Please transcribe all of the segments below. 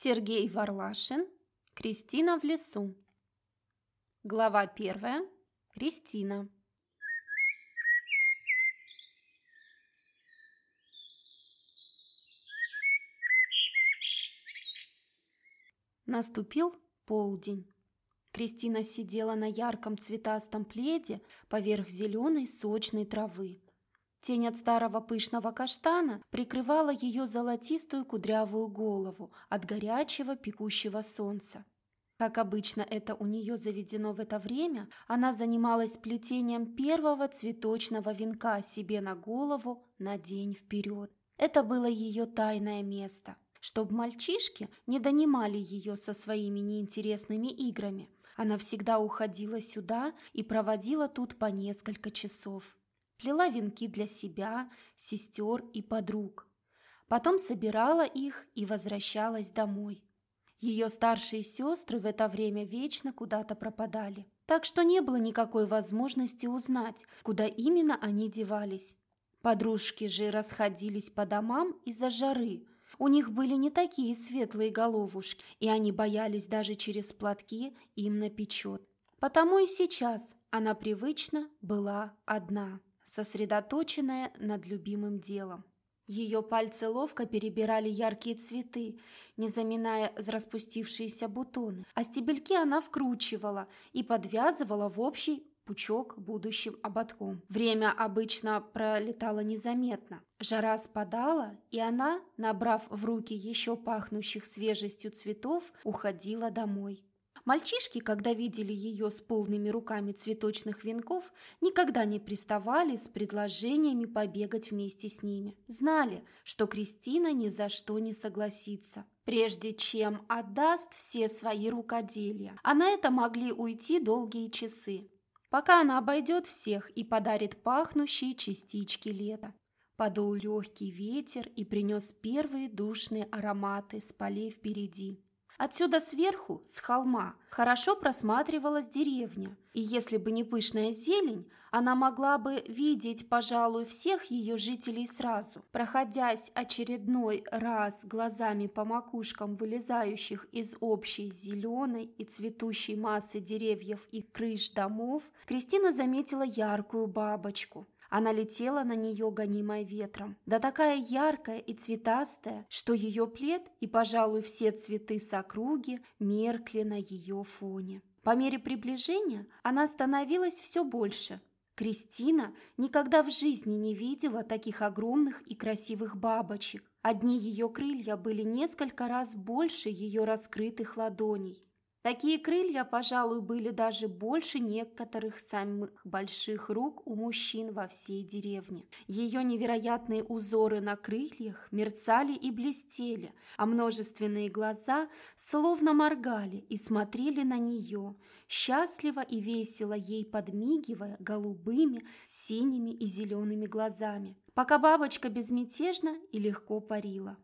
Сергей Варлашин. Кристина в лесу. Глава первая. Кристина. Наступил полдень. Кристина сидела на ярком цветастом пледе поверх зеленой сочной травы. Тень от старого пышного каштана прикрывала ее золотистую кудрявую голову от горячего пекущего солнца. Как обычно это у нее заведено в это время, она занималась плетением первого цветочного венка себе на голову на день вперед. Это было ее тайное место – чтобы мальчишки не донимали ее со своими неинтересными играми. Она всегда уходила сюда и проводила тут по несколько часов. Плела венки для себя, сестер и подруг. Потом собирала их и возвращалась домой. Ее старшие сестры в это время вечно куда-то пропадали, так что не было никакой возможности узнать, куда именно они девались. Подружки же расходились по домам из-за жары – у них были не такие светлые головушки, и они боялись даже через платки им напечет. Потому и сейчас она привычно была одна, сосредоточенная над любимым делом. Ее пальцы ловко перебирали яркие цветы, не заминая распустившиеся бутоны, а стебельки она вкручивала и подвязывала в общий пучок будущим ободком. Время обычно пролетало незаметно. Жара спадала, и она, набрав в руки еще пахнущих свежестью цветов, уходила домой. Мальчишки, когда видели ее с полными руками цветочных венков, никогда не приставали с предложениями побегать вместе с ними. Знали, что Кристина ни за что не согласится. Прежде чем отдаст все свои рукоделия, а на это могли уйти долгие часы пока она обойдет всех и подарит пахнущие частички лета. Подул легкий ветер и принес первые душные ароматы с полей впереди. Отсюда сверху, с холма, хорошо просматривалась деревня, и если бы не пышная зелень, она могла бы видеть, пожалуй, всех ее жителей сразу. Проходясь очередной раз глазами по макушкам вылезающих из общей зеленой и цветущей массы деревьев и крыш домов, Кристина заметила яркую бабочку – она летела на нее, гонимая ветром. Да такая яркая и цветастая, что ее плед и, пожалуй, все цветы с округи меркли на ее фоне. По мере приближения она становилась все больше. Кристина никогда в жизни не видела таких огромных и красивых бабочек. Одни ее крылья были несколько раз больше ее раскрытых ладоней. Такие крылья, пожалуй, были даже больше некоторых самых больших рук у мужчин во всей деревне. Ее невероятные узоры на крыльях мерцали и блестели, а множественные глаза словно моргали и смотрели на нее, счастливо и весело ей подмигивая голубыми, синими и зелеными глазами, пока бабочка безмятежно и легко парила.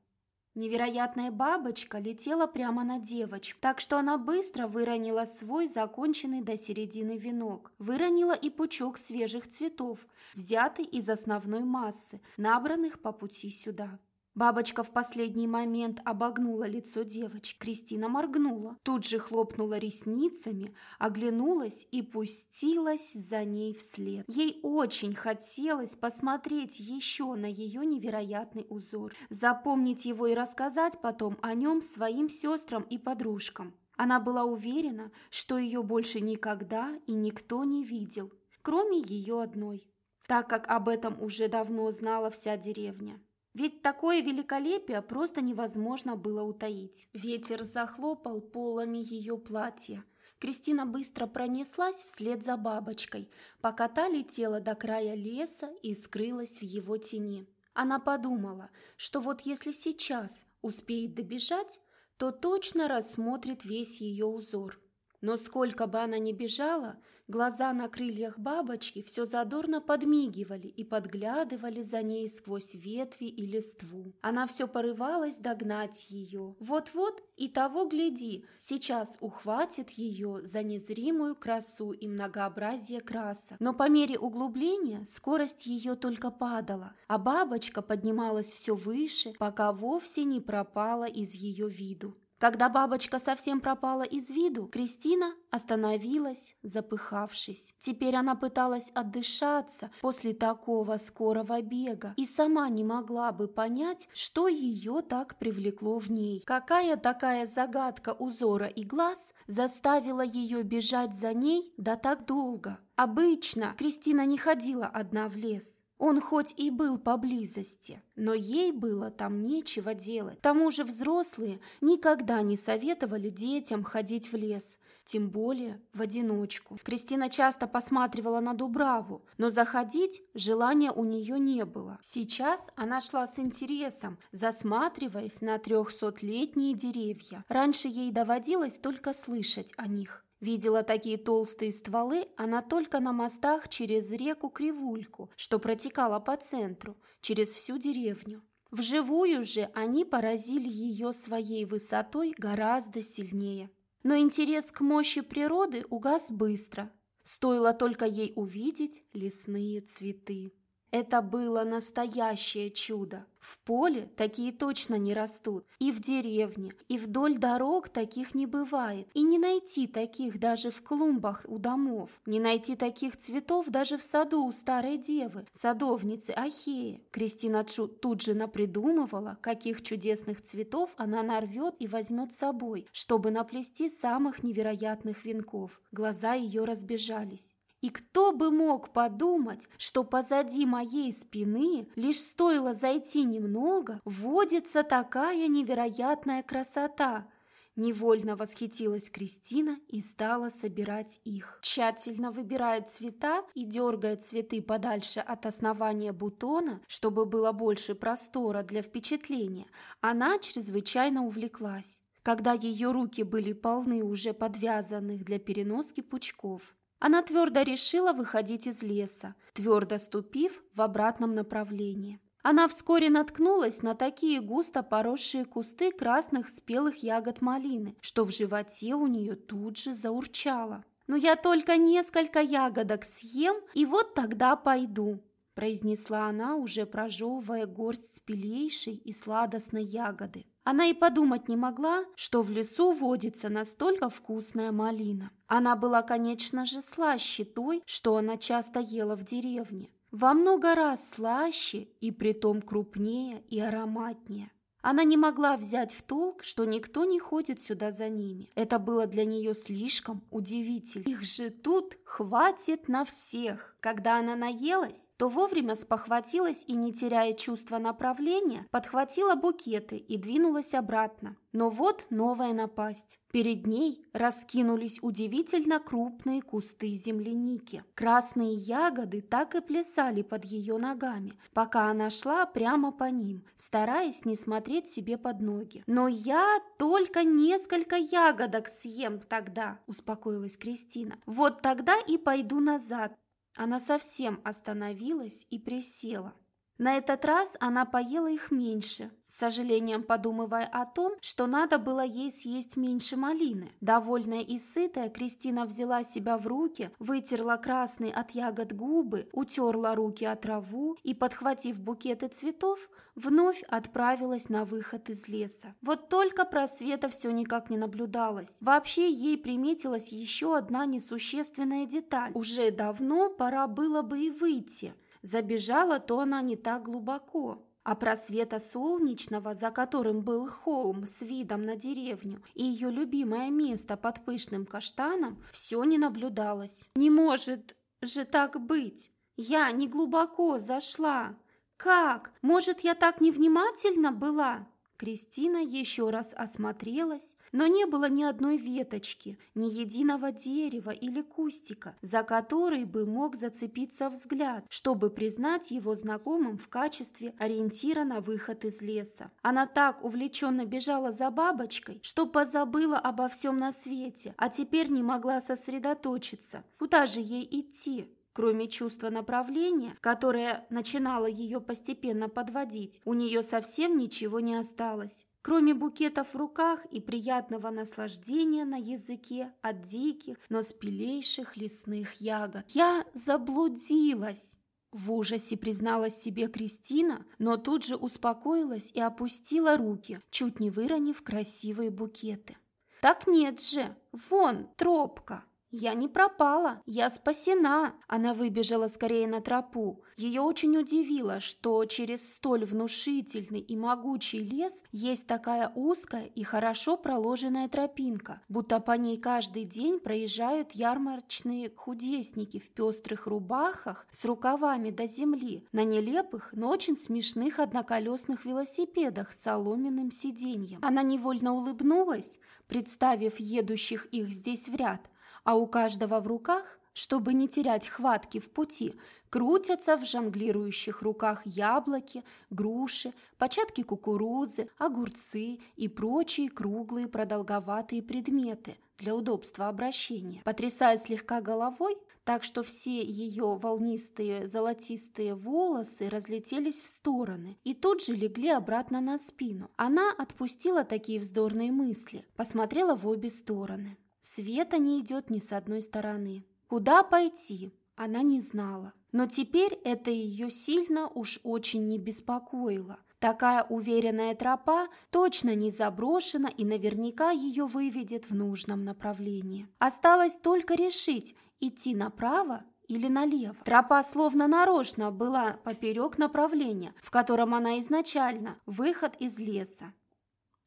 Невероятная бабочка летела прямо на девочку, так что она быстро выронила свой законченный до середины венок. Выронила и пучок свежих цветов, взятый из основной массы, набранных по пути сюда. Бабочка в последний момент обогнула лицо девочки. Кристина моргнула, тут же хлопнула ресницами, оглянулась и пустилась за ней вслед. Ей очень хотелось посмотреть еще на ее невероятный узор, запомнить его и рассказать потом о нем своим сестрам и подружкам. Она была уверена, что ее больше никогда и никто не видел, кроме ее одной, так как об этом уже давно знала вся деревня. Ведь такое великолепие просто невозможно было утаить. Ветер захлопал полами ее платья. Кристина быстро пронеслась вслед за бабочкой, пока та летела до края леса и скрылась в его тени. Она подумала, что вот если сейчас успеет добежать, то точно рассмотрит весь ее узор. Но сколько бы она ни бежала, Глаза на крыльях бабочки все задорно подмигивали и подглядывали за ней сквозь ветви и листву. Она все порывалась догнать ее. Вот-вот и того гляди, сейчас ухватит ее за незримую красу и многообразие красок. Но по мере углубления скорость ее только падала, а бабочка поднималась все выше, пока вовсе не пропала из ее виду. Когда бабочка совсем пропала из виду, Кристина остановилась, запыхавшись. Теперь она пыталась отдышаться после такого скорого бега и сама не могла бы понять, что ее так привлекло в ней. Какая такая загадка узора и глаз заставила ее бежать за ней да так долго? Обычно Кристина не ходила одна в лес. Он хоть и был поблизости, но ей было там нечего делать. К тому же взрослые никогда не советовали детям ходить в лес, тем более в одиночку. Кристина часто посматривала на Дубраву, но заходить желания у нее не было. Сейчас она шла с интересом, засматриваясь на трехсотлетние деревья. Раньше ей доводилось только слышать о них. Видела такие толстые стволы она только на мостах через реку Кривульку, что протекала по центру, через всю деревню. Вживую же они поразили ее своей высотой гораздо сильнее. Но интерес к мощи природы угас быстро. Стоило только ей увидеть лесные цветы. Это было настоящее чудо. В поле такие точно не растут. И в деревне, и вдоль дорог таких не бывает. И не найти таких даже в клумбах у домов. Не найти таких цветов даже в саду у старой девы, садовницы Ахеи. Кристина Чу тут же напридумывала, каких чудесных цветов она нарвет и возьмет с собой, чтобы наплести самых невероятных венков. Глаза ее разбежались. И кто бы мог подумать, что позади моей спины, лишь стоило зайти немного, водится такая невероятная красота. Невольно восхитилась Кристина и стала собирать их. Тщательно выбирая цвета и дергая цветы подальше от основания бутона, чтобы было больше простора для впечатления, она чрезвычайно увлеклась когда ее руки были полны уже подвязанных для переноски пучков. Она твердо решила выходить из леса, твердо ступив в обратном направлении. Она вскоре наткнулась на такие густо поросшие кусты красных спелых ягод малины, что в животе у нее тут же заурчало. «Ну я только несколько ягодок съем, и вот тогда пойду», произнесла она, уже прожевывая горсть спелейшей и сладостной ягоды. Она и подумать не могла, что в лесу водится настолько вкусная малина. Она была, конечно же, слаще той, что она часто ела в деревне. Во много раз слаще и притом крупнее и ароматнее. Она не могла взять в толк, что никто не ходит сюда за ними. Это было для нее слишком удивительно. Их же тут хватит на всех. Когда она наелась, то вовремя спохватилась и, не теряя чувства направления, подхватила букеты и двинулась обратно. Но вот новая напасть. Перед ней раскинулись удивительно крупные кусты земляники. Красные ягоды так и плясали под ее ногами, пока она шла прямо по ним, стараясь не смотреть себе под ноги. «Но я только несколько ягодок съем тогда», – успокоилась Кристина. «Вот тогда и пойду назад». Она совсем остановилась и присела. На этот раз она поела их меньше, с сожалением подумывая о том, что надо было ей съесть меньше малины. Довольная и сытая, Кристина взяла себя в руки, вытерла красные от ягод губы, утерла руки от траву и, подхватив букеты цветов, вновь отправилась на выход из леса. Вот только просвета все никак не наблюдалось. Вообще ей приметилась еще одна несущественная деталь. Уже давно пора было бы и выйти – Забежала то она не так глубоко, а просвета солнечного, за которым был холм с видом на деревню и ее любимое место под пышным каштаном, все не наблюдалось. «Не может же так быть! Я не глубоко зашла! Как? Может, я так невнимательна была?» Кристина еще раз осмотрелась, но не было ни одной веточки, ни единого дерева или кустика, за который бы мог зацепиться взгляд, чтобы признать его знакомым в качестве ориентира на выход из леса. Она так увлеченно бежала за бабочкой, что позабыла обо всем на свете, а теперь не могла сосредоточиться. Куда же ей идти? Кроме чувства направления, которое начинало ее постепенно подводить, у нее совсем ничего не осталось. Кроме букетов в руках и приятного наслаждения на языке от диких, но спелейших лесных ягод. Я заблудилась. В ужасе призналась себе Кристина, но тут же успокоилась и опустила руки, чуть не выронив красивые букеты. «Так нет же! Вон, тропка!» «Я не пропала, я спасена!» Она выбежала скорее на тропу. Ее очень удивило, что через столь внушительный и могучий лес есть такая узкая и хорошо проложенная тропинка, будто по ней каждый день проезжают ярмарочные худесники в пестрых рубахах с рукавами до земли, на нелепых, но очень смешных одноколесных велосипедах с соломенным сиденьем. Она невольно улыбнулась, представив едущих их здесь в ряд, а у каждого в руках, чтобы не терять хватки в пути, крутятся в жонглирующих руках яблоки, груши, початки кукурузы, огурцы и прочие круглые продолговатые предметы для удобства обращения. Потрясая слегка головой, так что все ее волнистые золотистые волосы разлетелись в стороны и тут же легли обратно на спину. Она отпустила такие вздорные мысли, посмотрела в обе стороны. Света не идет ни с одной стороны. Куда пойти, она не знала. Но теперь это ее сильно уж очень не беспокоило. Такая уверенная тропа точно не заброшена и наверняка ее выведет в нужном направлении. Осталось только решить, идти направо или налево. Тропа словно нарочно была поперек направления, в котором она изначально, выход из леса.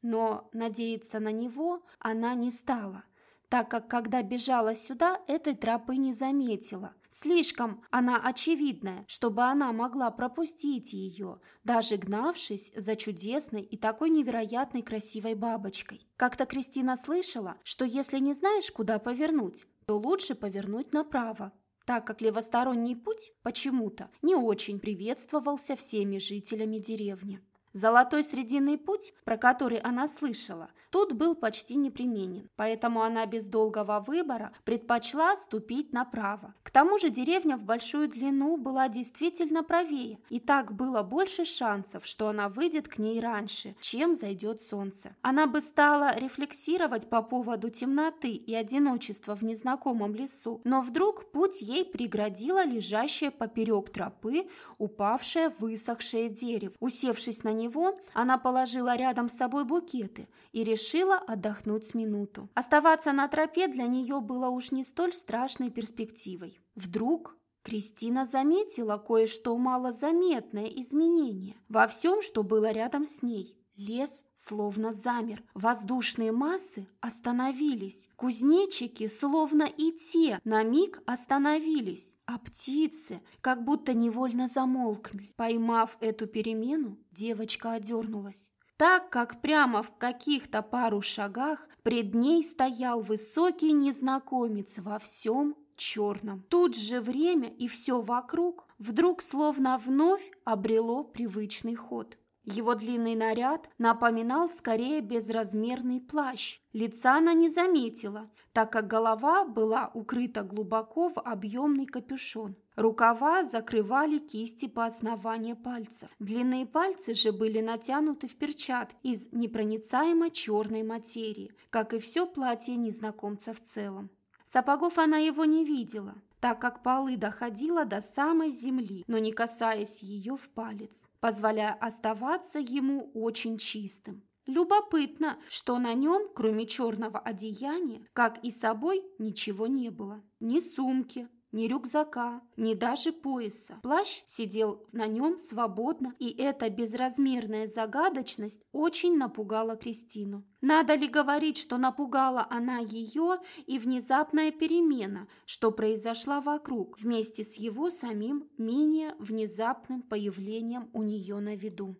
Но надеяться на него она не стала так как когда бежала сюда, этой тропы не заметила. Слишком она очевидная, чтобы она могла пропустить ее, даже гнавшись за чудесной и такой невероятной красивой бабочкой. Как-то Кристина слышала, что если не знаешь, куда повернуть, то лучше повернуть направо, так как левосторонний путь почему-то не очень приветствовался всеми жителями деревни. Золотой срединный путь, про который она слышала, тут был почти непременен, поэтому она без долгого выбора предпочла ступить направо. К тому же деревня в большую длину была действительно правее, и так было больше шансов, что она выйдет к ней раньше, чем зайдет солнце. Она бы стала рефлексировать по поводу темноты и одиночества в незнакомом лесу, но вдруг путь ей преградило лежащее поперек тропы упавшее высохшее дерево. Усевшись на него, она положила рядом с собой букеты и решила отдохнуть с минуту. Оставаться на тропе для нее было уж не столь страшной перспективой. Вдруг Кристина заметила кое-что малозаметное изменение во всем, что было рядом с ней. Лес словно замер, воздушные массы остановились, кузнечики, словно и те, на миг остановились, а птицы как будто невольно замолкли. Поймав эту перемену, девочка одернулась так как прямо в каких-то пару шагах пред ней стоял высокий незнакомец во всем черном. Тут же время и все вокруг вдруг словно вновь обрело привычный ход. Его длинный наряд напоминал скорее безразмерный плащ. Лица она не заметила, так как голова была укрыта глубоко в объемный капюшон. Рукава закрывали кисти по основанию пальцев. Длинные пальцы же были натянуты в перчатки из непроницаемо черной материи, как и все платье незнакомца в целом. Сапогов она его не видела, так как полы доходила до самой земли, но не касаясь ее в палец, позволяя оставаться ему очень чистым. Любопытно, что на нем, кроме черного одеяния, как и собой, ничего не было. Ни сумки, ни рюкзака, ни даже пояса. Плащ сидел на нем свободно, и эта безразмерная загадочность очень напугала Кристину. Надо ли говорить, что напугала она ее и внезапная перемена, что произошла вокруг, вместе с его самим менее внезапным появлением у нее на виду.